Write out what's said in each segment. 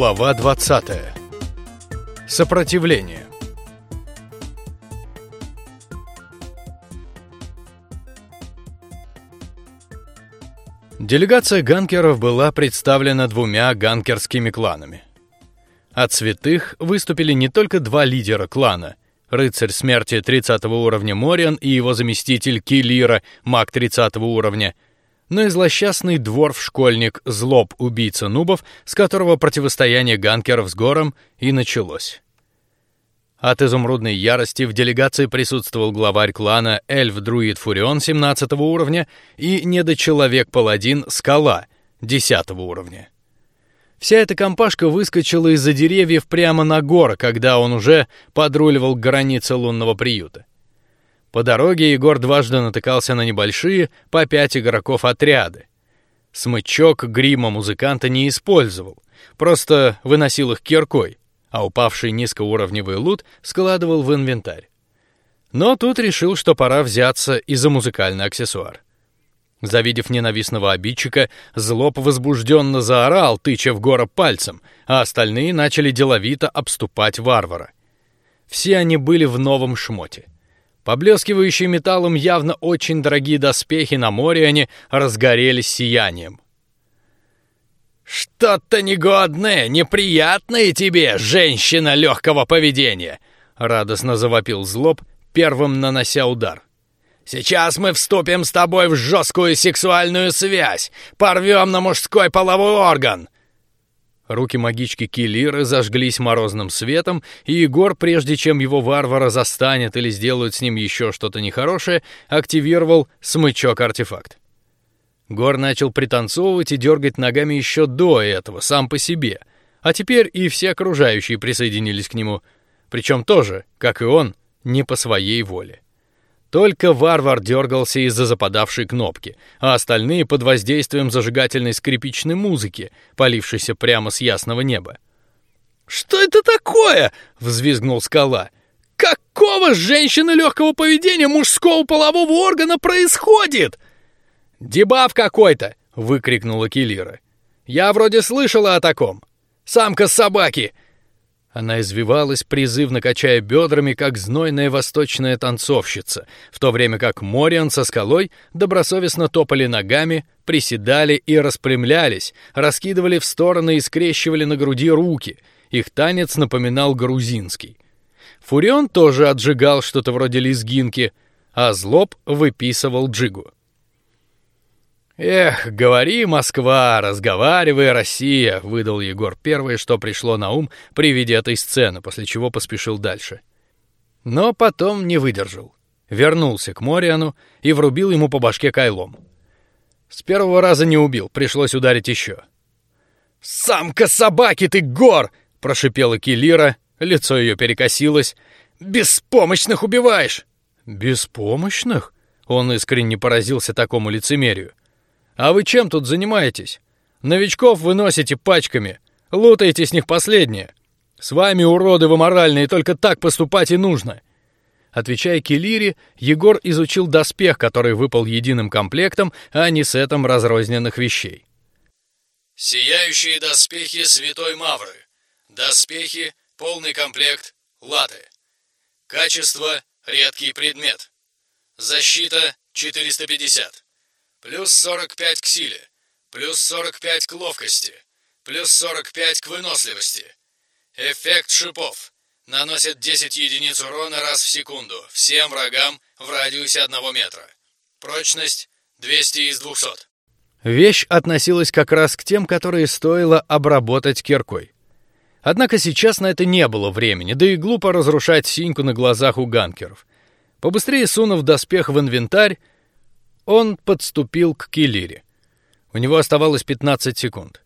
Глава 20. Сопротивление. Делегация ганкеров была представлена двумя ганкерскими кланами. От святых выступили не только два лидера клана: рыцарь смерти 30 уровня Мориан и его заместитель Килира, маг 30 уровня, но и злосчастный дворф-школьник Злоб, убийца нубов, с которого противостояние ганкеров с Гором и началось. От изумрудной ярости в делегации присутствовал главарь клана эльф-друид Фурион 17 уровня и недочеловек-паладин Скала 10 уровня. Вся эта компашка выскочила из-за деревьев прямо на гор, когда он уже подруливал к границе лунного приюта. По дороге Егор дважды натыкался на небольшие по пять игроков отряды. Смычок грима музыканта не использовал, просто выносил их киркой, а упавший низкоуровневый лут складывал в инвентарь. Но тут решил, что пора взяться и за музыкальный аксессуар. Завидев ненавистного обидчика, злоб возбужденно заорал, тыча в гора пальцем, а остальные начали деловито обступать варвара. Все они были в новом шмоте. Поблескивающие металлом явно очень дорогие доспехи на море они разгорелись сиянием. Что-то негодное, неприятное тебе, женщина легкого поведения, радостно завопил злоб, первым нанося удар. Сейчас мы вступим с тобой в жесткую сексуальную связь, порвем на мужской половой орган. Руки магички Килиры зажглись морозным светом, и Егор, прежде чем его варвара застанет или сделают с ним еще что-то нехорошее, активировал смычок артефакт. Гор начал пританцовывать и дергать ногами еще до этого, сам по себе. А теперь и все окружающие присоединились к нему, причем тоже, как и он, не по своей воле. Только варвар дергался из-за западавшей кнопки, а остальные под воздействием зажигательной скрипичной музыки, полившейся прямо с ясного неба. Что это такое? взвизгнул скала. Какого женщины легкого поведения мужского полового органа происходит? Дебаф какой-то! выкрикнула Килира. Я вроде слышала о таком. Самка собаки. Она извивалась, призывно качая бедрами, как знойная восточная танцовщица, в то время как Мориан со скалой добросовестно топали ногами, приседали и распрямлялись, раскидывали в стороны и скрещивали на груди руки. Их танец напоминал грузинский. Фурион тоже отжигал что-то вроде лезгинки, а Злоб выписывал джигу. Эх, говори, Москва, разговаривай, Россия, выдал Егор первое, что пришло на ум при виде этой сцены, после чего поспешил дальше. Но потом не выдержал, вернулся к Мориану и врубил ему по башке кайлом. С первого раза не убил, пришлось ударить еще. Самка собаки ты, Гор! прошипела Килира, лицо ее перекосилось. Беспомощных убиваешь. Беспомощных? Он искренне поразился такому лицемерию. А вы чем тут занимаетесь? Новичков выносите пачками, лутаете с них последнее. С вами уроды вы моральные, только так поступать и нужно. Отвечая Келире, Егор изучил доспех, который выпал единым комплектом, а не сетом разрозненных вещей. Сияющие доспехи Святой Мавры. Доспехи полный комплект латы. Качество редкий предмет. Защита 450. Плюс 45 к силе. Плюс 45 к ловкости. Плюс 45 к выносливости. Эффект шипов. Наносит 10 единиц урона раз в секунду всем врагам в радиусе одного метра. Прочность 200 из 200. Вещь относилась как раз к тем, которые стоило обработать киркой. Однако сейчас на это не было времени, да и глупо разрушать синьку на глазах у ганкеров. Побыстрее сунув доспех в инвентарь, он подступил к Килире. У него оставалось 15 секунд.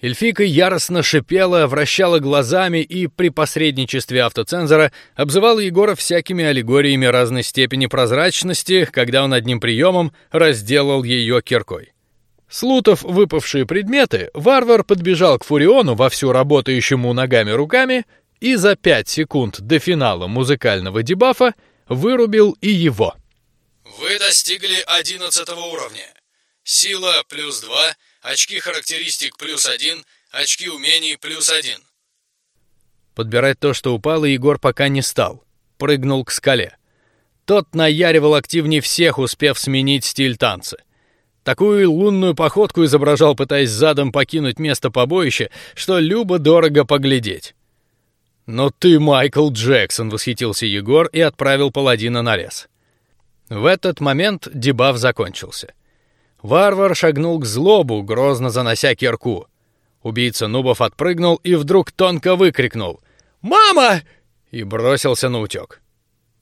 Эльфика яростно шипела, вращала глазами и при посредничестве автоцензора обзывала Егора всякими аллегориями разной степени прозрачности, когда он одним приемом разделал ее киркой. Слутав выпавшие предметы, варвар подбежал к Фуриону во всю работающему ногами руками и за пять секунд до финала музыкального дебафа вырубил и его. Вы достигли 11 уровня. Сила плюс 2, очки характеристик плюс 1, Очки умений плюс один. Подбирать то, что упало, Егор пока не стал. Прыгнул к скале. Тот наяривал активнее всех, успев сменить стиль танца. Такую лунную походку изображал, пытаясь задом покинуть место побоища, что любо дорого поглядеть. Но ты Майкл Джексон, восхитился Егор и отправил паладина на лес. В этот момент дебаф закончился. Варвар шагнул к злобу, грозно занося кирку. Убийца нубов отпрыгнул и вдруг тонко выкрикнул: "Мама!" и бросился на утек.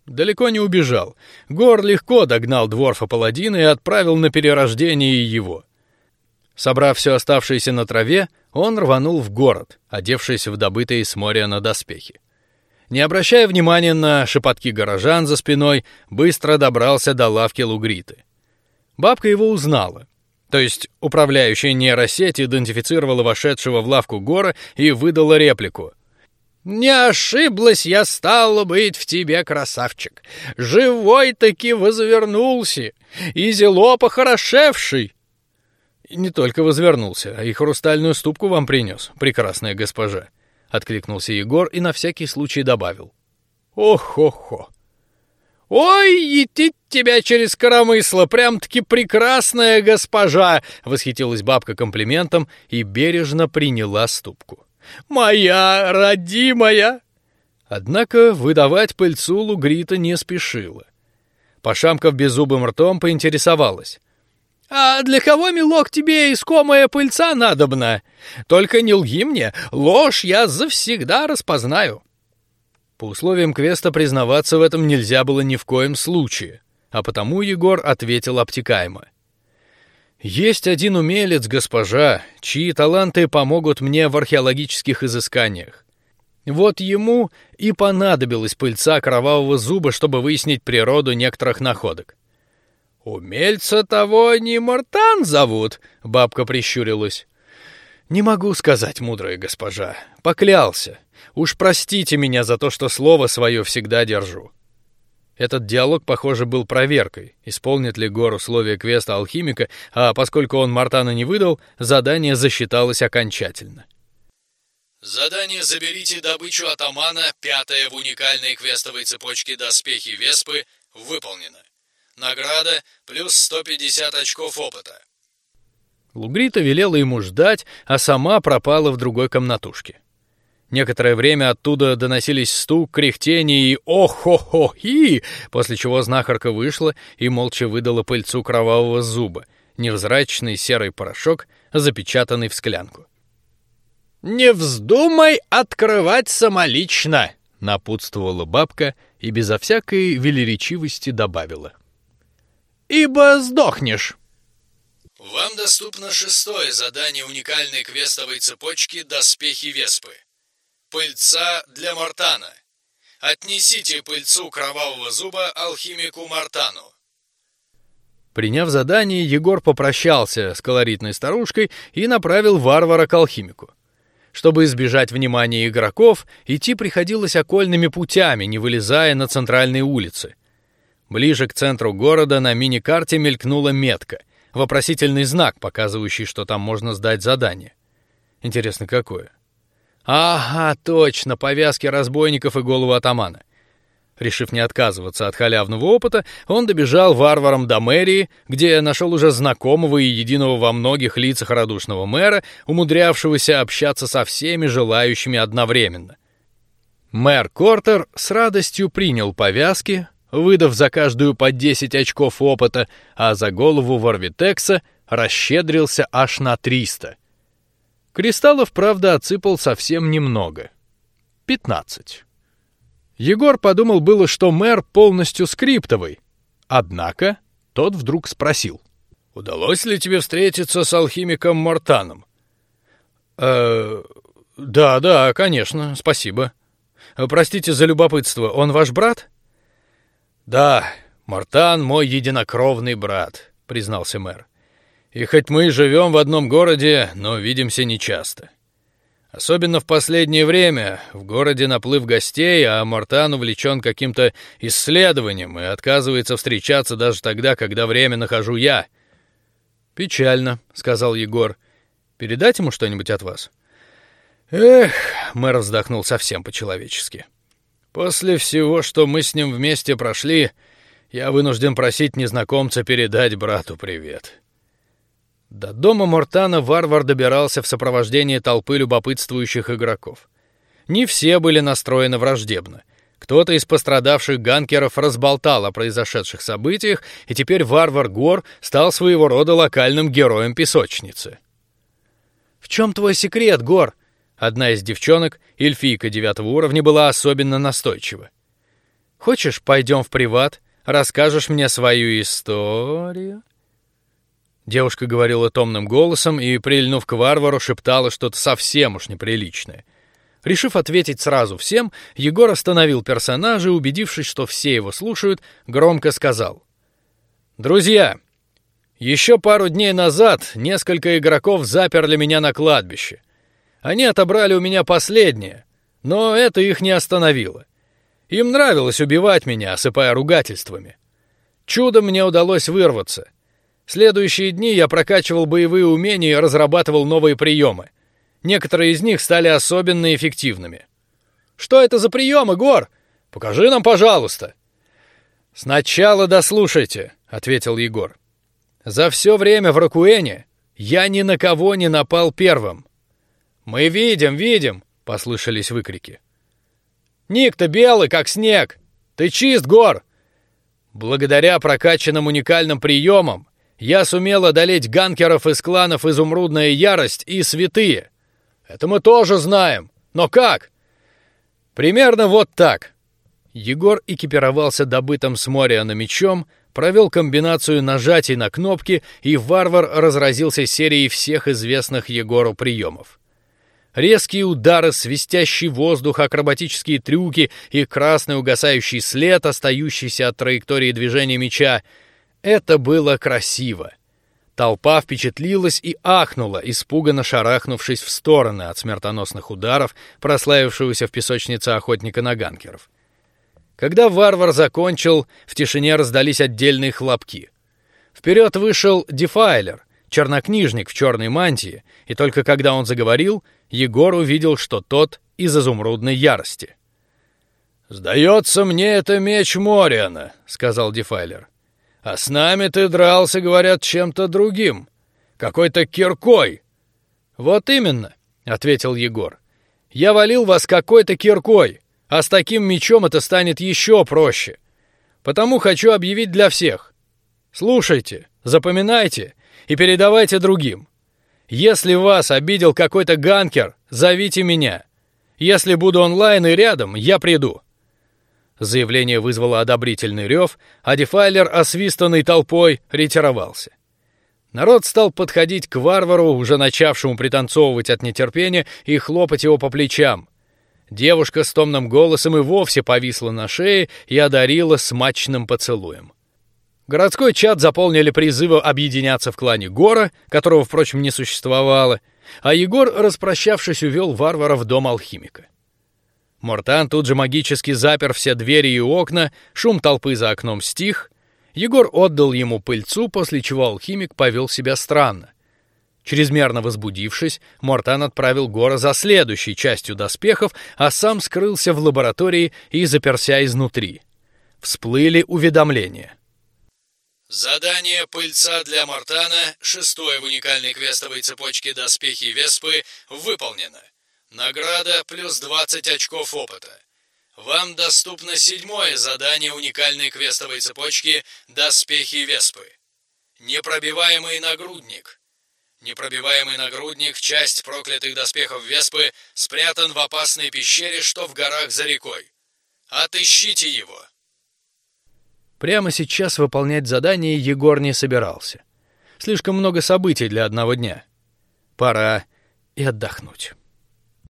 Далеко не убежал. Гор легко догнал дворфа паладина и отправил на перерождение его. Собрав все оставшееся на траве, он рванул в город, одевшись в добытые с моря на доспехи. Не обращая внимания на шепотки горожан за спиной, быстро добрался до лавки Лугриты. Бабка его узнала. То есть управляющая нейросеть идентифицировала вошедшего в лавку Гора и выдала реплику: не ошиблась я, стало быть, в тебе, красавчик. Живой таки возвернулся, и зело похорошевший. Не только возвернулся, а и хрустальную ступку вам принес, прекрасная госпожа. Откликнулся Егор и на всякий случай добавил: Ох-хо-хо. Ой, идти тебя через коромысло, прям-таки прекрасная госпожа! Восхитилась бабка комплиментом и бережно приняла ступку. Моя родимая!» Однако выдавать пыльцу Лугрита не спешила. Пошамков беззубым ртом поинтересовалась. «А для кого, милок, тебе искомая пыльца надобна? Только не лги мне, ложь я завсегда распознаю». По условиям квеста признаваться в этом нельзя было ни в коем случае, а потому Егор ответил обтекаемо. Есть один умелец, госпожа, чьи таланты помогут мне в археологических изысканиях. Вот ему и понадобилась пыльца кровавого зуба, чтобы выяснить природу некоторых находок. Умельца того не Мартан зовут, бабка прищурилась. Не могу сказать, мудрая госпожа, поклялся. Уж простите меня за то, что слово свое всегда держу. Этот диалог, похоже, был проверкой, исполнит ли Гор условия квеста алхимика, а поскольку он Мартана не выдал, задание засчиталось окончательно. Задание «Заберите добычу атамана, пятое в уникальной квестовой цепочке доспехи Веспы» выполнено. Награда плюс 150 очков опыта. Лугрита велела ему ждать, а сама пропала в другой комнатушке. Некоторое время оттуда доносились стук, кряхтение и ох-хо-хо-хи, после чего знахарка вышла и молча выдала пыльцу кровавого зуба, невзрачный серый порошок, запечатанный в склянку. Не вздумай открывать самолично, напутствовала бабка и безо всякой велеречивости добавила: ибо сдохнешь. Вам доступно шестое задание уникальной квестовой цепочки «Доспехи Веспы». Пыльца для Мартана. Отнесите пыльцу кровавого зуба алхимику Мартану. Приняв задание, Егор попрощался с колоритной старушкой и направил варвара к алхимику. Чтобы избежать внимания игроков, идти приходилось окольными путями, не вылезая на центральные улицы. Ближе к центру города на мини-карте мелькнула метка, вопросительный знак, показывающий, что там можно сдать задание. Интересно, какое? Ага, точно, повязки разбойников и голову атамана. Решив не отказываться от халявного опыта, он добежал варваром до мэрии, где нашел уже знакомого и единого во многих лицах радушного мэра, умудрявшегося общаться со всеми желающими одновременно. Мэр Кортер с радостью принял повязки, выдав за каждую по 10 очков опыта, а за голову Варвитекса расщедрился аж на 300. Кристаллов, правда, отсыпал совсем немного. Пятнадцать. Егор подумал было, что мэр полностью скриптовый. Однако тот вдруг спросил: "Удалось ли тебе встретиться с алхимиком Мортаном?" Э, да, да, конечно, спасибо. Простите за любопытство, он ваш брат? Да, Мортан мой единокровный брат, признался мэр. И хоть мы живем в одном городе, но видимся нечасто. Особенно в последнее время в городе наплыв гостей, а Мартан увлечен каким-то исследованием и отказывается встречаться даже тогда, когда время нахожу я. Печально, сказал Егор. Передать ему что-нибудь от вас? Эх, мэр вздохнул совсем по-человечески. После всего, что мы с ним вместе прошли, я вынужден просить незнакомца передать брату привет. До дома Мортана варвар добирался в сопровождении толпы любопытствующих игроков. Не все были настроены враждебно. Кто-то из пострадавших ганкеров разболтал о произошедших событиях, и теперь варвар Гор стал своего рода локальным героем песочницы. В чем твой секрет, Гор? Одна из девчонок, эльфийка девятого уровня, была особенно настойчива. Хочешь, пойдем в приват, расскажешь мне свою историю? Девушка говорила томным голосом и, прильнув к варвару, шептала что-то совсем уж неприличное. Решив ответить сразу всем, Егор остановил персонажа убедившись, что все его слушают, громко сказал: "Друзья, еще пару дней назад несколько игроков заперли меня на кладбище. Они отобрали у меня последнее, но это их не остановило. Им нравилось убивать меня, осыпая ругательствами. Чудом мне удалось вырваться. Следующие дни я прокачивал боевые умения и разрабатывал новые приемы. Некоторые из них стали особенно эффективными. Что это за приемы, Гор? Покажи нам, пожалуйста. Сначала дослушайте, ответил Егор. За все время в Ракуэне я ни на кого не напал первым. Мы видим, видим, послышались выкрики. Ник-то белый, как снег. Ты чист, Гор. Благодаря прокачанным уникальным приемам я сумел одолеть ганкеров из кланов Изумрудная Ярость и Святые. Это мы тоже знаем. Но как? Примерно вот так. Егор экипировался добытым с Мориана мечом, провел комбинацию нажатий на кнопки, и варвар разразился серией всех известных Егору приемов. Резкие удары, свистящий воздух, акробатические трюки и красный угасающий след, остающийся от траектории движения меча. Это было красиво. Толпа впечатлилась и ахнула, испуганно шарахнувшись в стороны от смертоносных ударов прославившегося в песочнице охотника на ганкеров. Когда варвар закончил, в тишине раздались отдельные хлопки. Вперед вышел Дефайлер, чернокнижник в черной мантии, и только когда он заговорил, Егор увидел, что тот из изумрудной ярости. Сдается мне это меч Мориана, сказал Дефайлер. А с нами ты дрался, говорят, чем-то другим, какой-то киркой. Вот именно, ответил Егор. Я валил вас какой-то киркой, а с таким мечом это станет еще проще. Потому хочу объявить для всех. Слушайте, запоминайте и передавайте другим. Если вас обидел какой-то ганкер, зовите меня. Если буду онлайн и рядом, я приду. Заявление вызвало одобрительный рев, а Дефайлер, освистанный толпой, ретировался. Народ стал подходить к варвару, уже начавшему пританцовывать от нетерпения, и хлопать его по плечам. Девушка с томным голосом и вовсе повисла на шее и одарила смачным поцелуем. Городской чат заполнили призывы объединяться в клане Гора, которого, впрочем, не существовало, а Егор, распрощавшись, увел варвара в дом алхимика. Мортан тут же магически запер все двери и окна, шум толпы за окном стих. Егор отдал ему пыльцу, после чего алхимик повел себя странно. Чрезмерно возбудившись, Мортан отправил Гора за следующей частью доспехов, а сам скрылся в лаборатории и заперся изнутри. Всплыли уведомления. Задание пыльца для Мортана, шестое в уникальной квестовой цепочке доспехи Веспы, выполнено. Награда плюс 20 очков опыта. Вам доступно седьмое задание уникальной квестовой цепочки «Доспехи Веспы». Непробиваемый нагрудник. Непробиваемый нагрудник, часть проклятых доспехов Веспы, спрятан в опасной пещере, что в горах за рекой. Отыщите его. Прямо сейчас выполнять задание Егор не собирался. Слишком много событий для одного дня. Пора и отдохнуть.